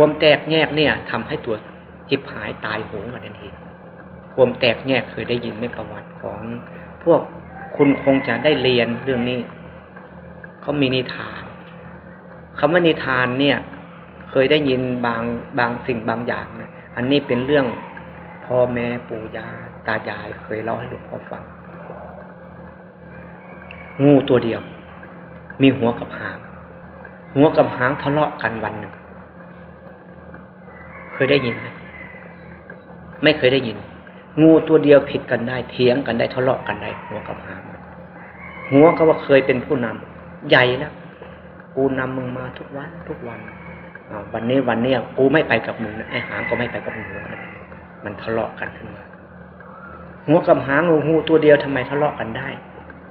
ความแตกแยกเนี่ยทำให้ตัวจิบหายตายโหงกันทันทีความแตกแยกเคยได้ยินไม่ประวัติของพวกคุณคงจะได้เรียนเรื่องนี้เขามีนิทานคำว่านิทานเนี่ย เคยได้ยินบางบางสิ่งบางอย่างนะอันนี้เป็นเรื่องพ่อแม่ปู่ย่าตายายเคยเล่าให้หลวงพ่อฟัง งูตัวเดียว มีหัวกับหาง หัวกับหางทะเลาะกันวันหนึ่ง เคยได้ยินไหมไม่เคยได้ยิน งูตัวเดียวผิดกันได้เถียงกันได้ทะเลาะกันได้หัวกับหางหัวก็ว่าเคยเป็นผู้นำใหญ่แล้วกูนำมึงมาทุกวันทุกวันวันนี้วันนี้กูไม่ไปกับมึงไอ้หางก็ไม่ไปกับมึงมันทะเลาะกันขึ้นมาหัวกับหางงูตัวเดียวทำไมทะเลาะกันได้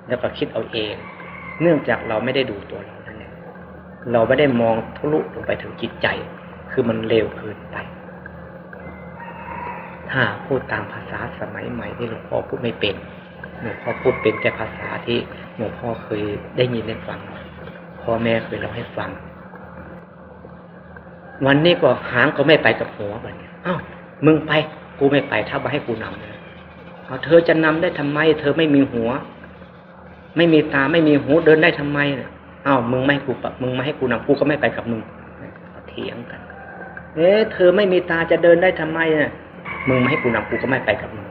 แล้วก็คิดเอาเอง เนื่องจากเราไม่ได้ดูตัวเรานั่นเองเราไม่ได้มองทะลุลงไปถึงจิตใจ คือมันเร็วเกินไป ถ้าพูดตามภาษาสมัยใหม่ที่หลวงพ่อพูดไม่เป็น หลวงพ่อพูดเป็นแต่ภาษาที่หลวงพ่อเคยได้ยินได้ฟังพ่อแม่เคยเล่าให้ฟัง วันนี้ก็หางก็ไม่ไปกับหัวแบบนี้อ้าวมึงไป กูไม่ไปถ้ามาให้กูนำเลยเธอจะนำได้ทำไม เธอไม่มีหัว ไม่มีตาไม่มีหูเดินได้ทำไมเนี่ยอ้าวมึงไม่ให้กูปะมึงไม่ให้กูนำกูก็ไม่ไปกับมึงเถียงกัน เอ๊ะเธอไม่มีตาจะเดินได้ทำไมเนี่ย มึงไม่ให้กูนำกูก็ไม่ไปกับมึง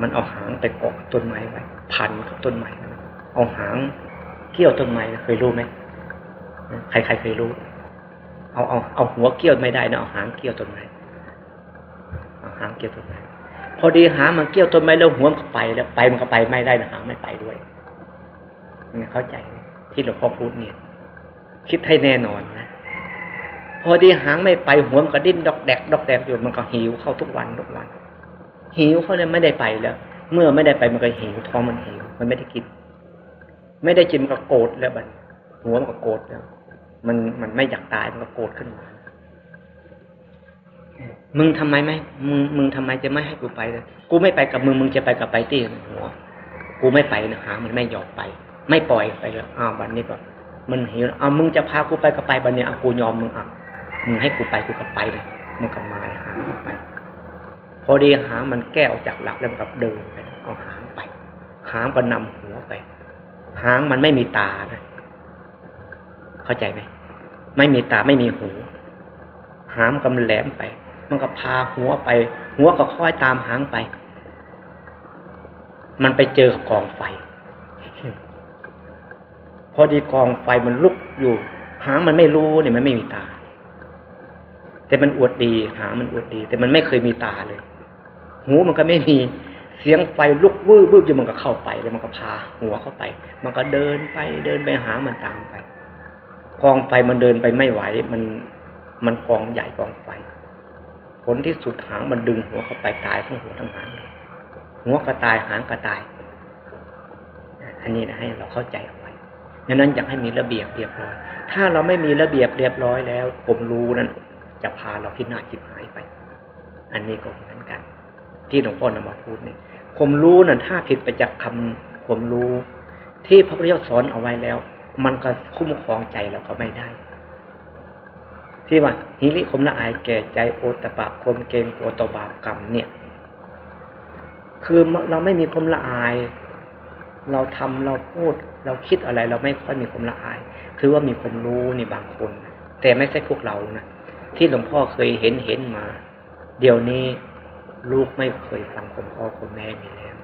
มันเอาหางไปเกาะต้นไม้ไว้พันกับต้นไม้เอาหางเกี่ยวต้นไม้เคยรู้ไหมใครๆเคยรู้ เอาเอาเอาหัวเกี่ยวไม่ได้นะเอาหางเกี่ยวต้นไม้เอาหางเกี่ยวต้นไม้พอดีหางมันเกี่ยวต้นไม้แล้วหัวมันก็ไปแล้วไปมันก็ไปไม่ได้นะหางไม่ไปด้วยนี่เข้าใจที่หลวงพ่อพูดเนี่ย คิดให้แน่นอนนะ พอดีหางไม่ไปหัวมันก็ดิ้นดอกแดกดอกแดกอยู่มันก็หิวเข้าทุกวันทุกวัน หิวเขาเลยไม่ได้ไปแล้ว เมื่อไม่ได้ไปมันก็หิวท้องมันหิวมันไม่ได้กิน ไม่ได้กินมันก็โกรธแล้วบัดหัวมันก็โกรธแล้ว มันมันไม่อยากตายมันก็โกรธขึ้นมามึงทำไมไม่มึงมึงทำไมจะไม่ให้กูไปเลยกูไม่ไปกับมึงมึงจะไปกับไปตี้หัวกูไม่ไปนะหามันไม่ยอมไป ไม่ปล่อยไปแล้วอ้าวบันนี้ก็มันหิวอ้าวมึงจะพากูไปก็ไปบันนี้อากูยอมมึงอะ มึงให้กูไปกูก็ไปเลยมึงก็มาหางไป พอดีหางมันแก้ออกจากหลักแล้วมันก็เดินไปเอาหางไป หางก็นำหัวไป หางมันไม่มีตานะเข้าใจไหมไม่มีตาไม่มีหู หางกำแหลมไป มันก็พาหัวไป หัวก็ค่อยตามหางไป มันไปเจอกองไฟ พอดีกองไฟมันลุกอยู่ หางมันไม่รู้เนี่ยมันไม่มีตา แต่มันอวดดีหางมันอวดดี แต่มันไม่เคยมีตาเลย หูมันก็ไม่มีเสียงไฟลุกวืบวืบอยู่มันก็เข้าไปแล้วมันก็พาหัวเข้าไป มันก็เดินไปเดินไปหามันตามไปกองไฟมันเดินไปไม่ไหว มันมันกองใหญ่กองไฟ ผลที่สุดหางมันดึงหัวเข้าไปตายทั้งหัวทั้งหางหัวก็ตายหางก็ตาย อันนี้นะให้เราเข้าใจเอาไว้ดังนั้นอยากให้มีระเบียบเรียบร้อย ถ้าเราไม่มีระเบียบเรียบร้อยแล้ว ผมรู้นั้น จะพาเราที่น่าจิบหายไป อันนี้ก็เหมือนกัน ที่หลวงพ่อนำมาพูดนี่ผมรู้นั้นถ้าผิดไปจากคำผมรู้ ที่พระพุทธเจ้าสอนเอาไว้แล้ว มันก็คุ้มครองใจเราก็ไม่ได้ ที่ว่าหิริคมละอายแก่ใจโอตปะคมเกงโอตบาปกรรมเนี่ย คือเราไม่มีความละอาย เราทำเราพูด เราคิดอะไร เราไม่ค่อยมีความละอาย คือว่ามีความรู้ในบางคน แต่ไม่ใช่พวกเรานะ ที่หลวงพ่อเคยเห็นเห็นมา เดี๋ยวนี้ลูกไม่เคยฟังคุณพ่อคุณแม่มีแล้ว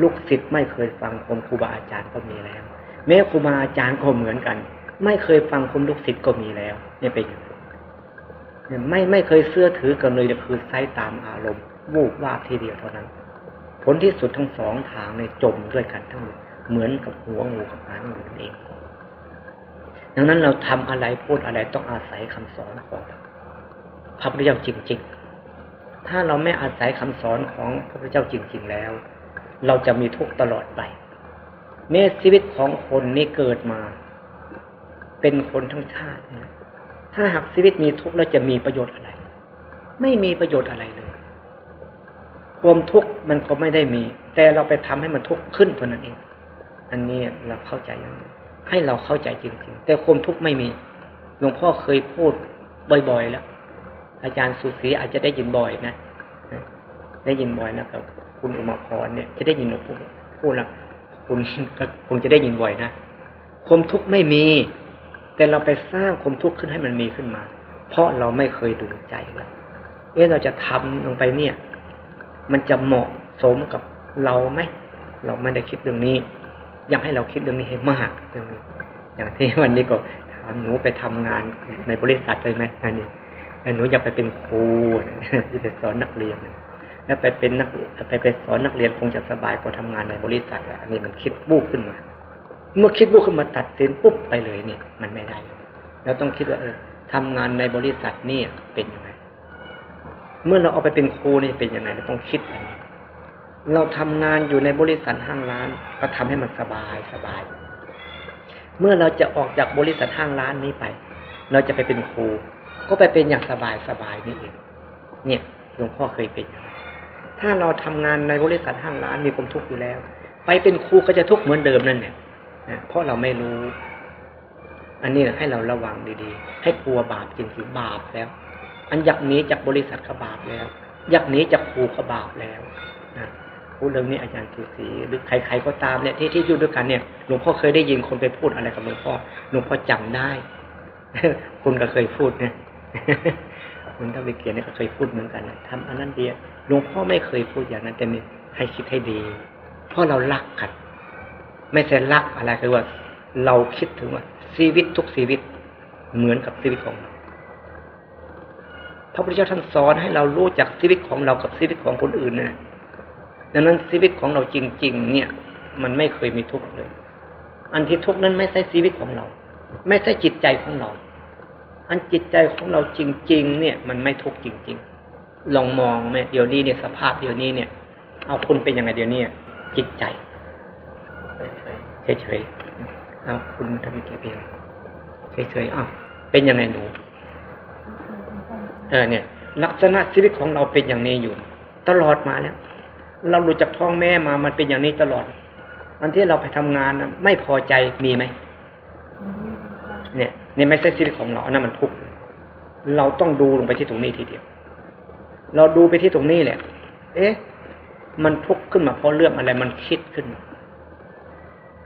ลูกศิษย์ไม่เคยฟังคุณครูบาอาจารย์ก็มีแล้ว แม้ครูบาอาจารย์ก็เหมือนกัน ไม่เคยฟังคุณลูกศิษย์ก็มีแล้ว เนี่ยเป็นอย่างไม่ไม่เคยเสื้อถือกันเลยคือใช้ตามอารมณ์วูบวาบทีเดียวเท่านั้น ผลที่สุดทั้งสองทางในจมด้วยกันทั้งหมดเหมือนกับหัวงูกับหางงูนั่นเอง ดังนั้นเราทำอะไรพูดอะไรต้องอาศัยคำสอนของพระ พระพุทธเจ้าจริง ๆ ถ้าเราไม่อาศัยคำสอนของพระพุทธเจ้าจริง ๆ แล้ว เราจะมีทุกข์ตลอดไปเมื่อชีวิตของคนนี้เกิดมา เป็นคนทั้งชาตินะถ้าหากชีวิตมีทุกข์แล้วจะมีประโยชน์อะไร ไม่มีประโยชน์อะไรเลย ความทุกข์มันก็ไม่ได้มี แต่เราไปทำให้มันทุกข์ขึ้นเท่านั้นเอง อันนี้เราเข้าใจให้เราเข้าใจจริงๆ แต่ความทุกข์ไม่มี หลวงพ่อเคยพูดบ่อยๆแล้ว อาจารย์สุศรีอาจจะได้ยินบ่อยนะได้ยินบ่อยนะครับ คุณอุมาพรเนี่ย จะได้ยินพูดพูดละคุณคงจะได้ยินบ่อยนะความทุกข์ไม่มี แต่เราไปสร้างความทุกข์ขึ้นให้มันมีขึ้นมา เพราะเราไม่เคยดูใจเราเอ๊ะเราจะทำลงไปเนี่ย มันจะเหมาะสมกับเราไหมเราไม่ได้คิดเรื่องนี้ อยากให้เราคิดเรื่องนี้ให้มากเรื่องนี้อย่างที่วันนี้ก็ถามหนูไปทำงานในบริษัทเลยไหมอันนี้ หนูอยากไปเป็นครูที่ไปสอนนักเรียนแล้วไปเป็นนักไปไปสอนนักเรียนคงจะสบายกว่าทำงานในบริษัทอันนี้มันคิดบูบขึ้นมา เมื่อคิดบูบขึ้นมาตัดสินปุ๊บไปเลยนี่มันไม่ได้เราต้องคิดว่าเออทำงานในบริษัทนี่เป็นยังไง เมื่อเราเอาไปเป็นครูนี่เป็นยังไงเราต้องคิดอย่างนี้เราทำงานอยู่ในบริษัทห้างร้าน ก็ทำให้มันสบายสบาย เมื่อเราจะออกจากบริษัทห้างร้านนี้ไป เราจะไปเป็นครู ก็ไปเป็นอย่างสบายสบายนี่เองเนี่ยหลวงพ่อเคยเป็น ถ้าเราทำงานในบริษัทห้างร้านมีความทุกข์อยู่แล้ว ไปเป็นครูก็จะทุกข์เหมือนเดิมนั่นแหละเพราะเราไม่รู้ อันนี้ให้เราระวังดีๆ ให้กลัวบาปจริงๆบาปแล้ว อันอยากหนีจากบริษัทขบาปแล้ว อยากหนีจากครูขบาปแล้วนะพูดเรื่องนี้อาจารย์สุสีหรือใครๆก็ตามเนี่ยที่ที่อยู่ด้วยกันเนี่ยหลวงพ่อเคยได้ยินคนไปพูดอะไรกับหลวงพ่อหลวงพ่อจำได้ คุณก็เคยพูดเนี่ย คุณท้าไปเกียนเนี่ยก็เคยพูดเหมือนกันทำอันนั้นเดียหลวงพ่อไม่เคยพูดอย่างนั้นแต่นี่ให้คิดให้ดี เพราะเรารักกันไม่ใช่รักอะไรคือว่า เราคิดถึงว่า ชีวิตทุกชีวิตเหมือนกับชีวิตของเราพระพุทธเจ้าท่านสอนให้เรารู้จักชีวิตของเรากับชีวิตของคนอื่นนะดังนั้นชีวิตของเราจริง ๆ เนี่ย มันไม่เคยมีทุกข์เลย อันที่ทุกข์นั้นไม่ใช่ชีวิตของเรา ไม่ใช่จิตใจของเรา อันจิตใจของเราจริง ๆ เนี่ย มันไม่ทุกข์จริง ๆ ลองมองไหมเดี๋ยวนี้เนี่ยสภาพเดี๋ยวนี้เนี่ย เอาคุณเป็นยังไงเดี๋ยวนี้จิตใจเฉยๆเอาคุณทำกี่ปีเฉยๆอ้าวเป็นยังไงหนูเออเนี่ย ลักษณะชีวิตของเราเป็นอย่างนี้อยู่ ตลอดมาแล้วเราหลุดจากท้องแม่มามันเป็นอย่างนี้ตลอดอันที่เราไปทำงานนะไม่พอใจมีไหมเนี่ย นี่ไม่ใช่ชีวิตของเราอันนั้นมันทุกข์เราต้องดูลงไปที่ตรงนี้ทีเดียว เราดูไปที่ตรงนี้แหละ เอ๊ะ มันทุกข์ขึ้นมาเพราะเรื่องอะไรมันคิดขึ้น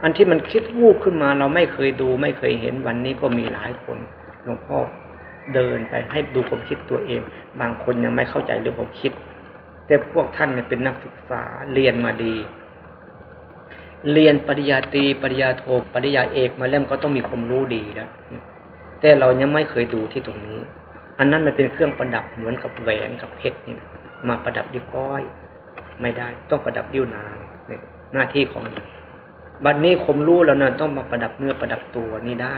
อันที่มันคิดวูบขึ้นมา เราไม่เคยดูไม่เคยเห็นวันนี้ก็มีหลายคนหลวงพ่อเดินไปให้ดูความคิดตัวเอง บางคนยังไม่เข้าใจเรื่องความคิด แต่พวกท่านเนี่ยเป็นนักศึกษาเรียนมาดี เรียนปริญญาตรีปริญญาโทปริญญาเอกมาเล่มก็ต้องมีความรู้ดีแล้ว แต่เรายังไม่เคยดูที่ตรงนี้ อันนั้นมันเป็นเครื่องประดับเหมือนกับแหวนกับเพชรนี่มาประดับดิ้วก้อย ไม่ได้ ต้องประดับดิ้วนางหน้าที่ของบัดนนี้คมรู้แล้วนะต้องมาประดับเนื้อประดับตัวนี่ได้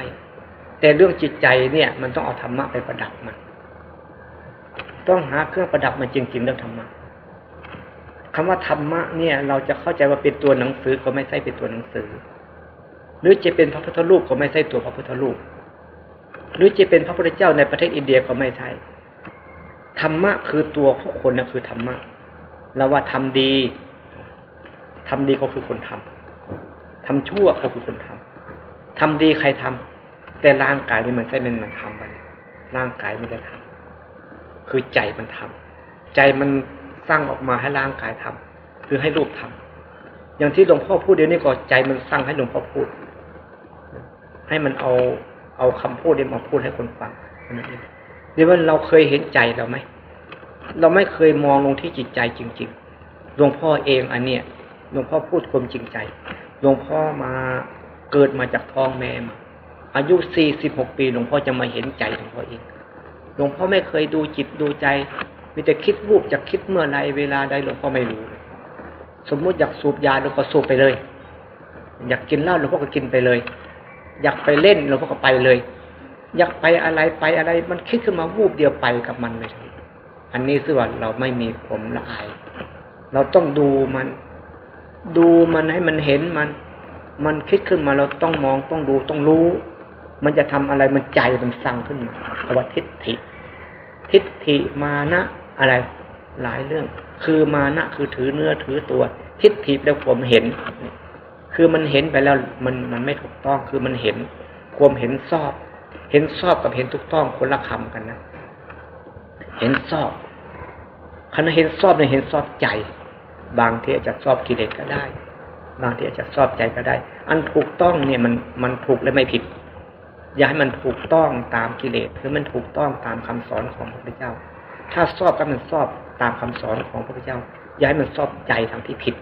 แต่เรื่องจิตใจเนี่ย มันต้องเอาธรรมะไปประดับมันต้องหาเครื่องประดับมันจริงๆเรื่องธรรมะคำว่าธรรมะเนี่ย เราจะเข้าใจว่าเป็นตัวหนังสือก็ไม่ใช่เป็นตัวหนังสือ หรือจะเป็นพระพุทธรูปก็ไม่ใช่ตัวพระพุทธรูป หรือจะเป็นพระพุทธเจ้าในประเทศอินเดียก็ไม่ใช่ธรรมะคือตัวผู้คนนะคือธรรมะเราว่าทำดีทำดีก็คือคนทำทำชั่วก็คือคนทำทำดีใครทำแต่ร่างกายนี่มันใช่เป็นมันทำไปร่างกายไม่ได้ทำคือใจมันทำใจมันสร้างออกมาให้ร่างกายทำคือให้รูปทำอย่างที่หลวงพ่อพูดเดี๋ยวนี้ก็ใจมันสร้างให้หลวงพ่อพูด ให้มันเอา เอาคำพูดนี้มาพูดให้คนฟังนั่นเองเดี๋ยวว่าเราเคยเห็นใจเราไหมเราไม่เคยมองลงที่จิตใจจริง ๆ หลวงพ่อเองอันเนี้ยหลวงพ่อพูดความจริงใจ หลวงพ่อมาเกิดมาจากท้องแม่มา อายุสี่สิบหกปี หลวงพ่อจะมาเห็นใจหลวงพ่อเอง หลวงพ่อไม่เคยดูจิตดูใจ มีแต่คิดวูบจะคิดเมื่อไรเวลาใดหลวงพ่อไม่รู้ สมมุติอยากสูบยาหลวงพ่อสูบไปเลย อยากกินเหล้าหลวงพ่อก็กินไปเลย อยากไปเล่นหลวงพ่อก็ไปเลย อยากไปอะไรไปอะไร มันคิดขึ้นมาวูบเดียวไปกับมันเลยอันนี้คือว่าเราไม่มีผมละอาย เราต้องดูมัน ดูมันให้มันเห็นมัน มันคิดขึ้นมาเราต้องมองต้องดูต้องรู้ มันจะทำอะไรมันใจมันสั่งขึ้นมาภาวะทิฏฐิ ทิฏฐิมานะอะไร หลายเรื่อง คือมานะคือถือเนื้อถือตัว ทิฏฐิแล้วผมเห็น คือมันเห็นไปแล้วมันมันไม่ถูกต้องคือมันเห็นความเห็นชอบ เห็นชอบกับเห็นถูกต้องคนละคำกันนะ เห็นชอบคณะเห็นชอบเนี่ยเห็นชอบใจ บางทีอาจจะชอบกิเลสก็ได้ บางทีอาจจะชอบใจก็ได้ อันถูกต้องเนี่ยมันมันถูกและไม่ผิด อย่าให้มันถูกต้องตามกิเลสหรือมันถูกต้องตามคำสอนของพระพุทธเจ้า ถ้าชอบก็มันชอบตามคำสอนของพระพุทธเจ้า อย่าให้มันชอบใจทางที่ผิด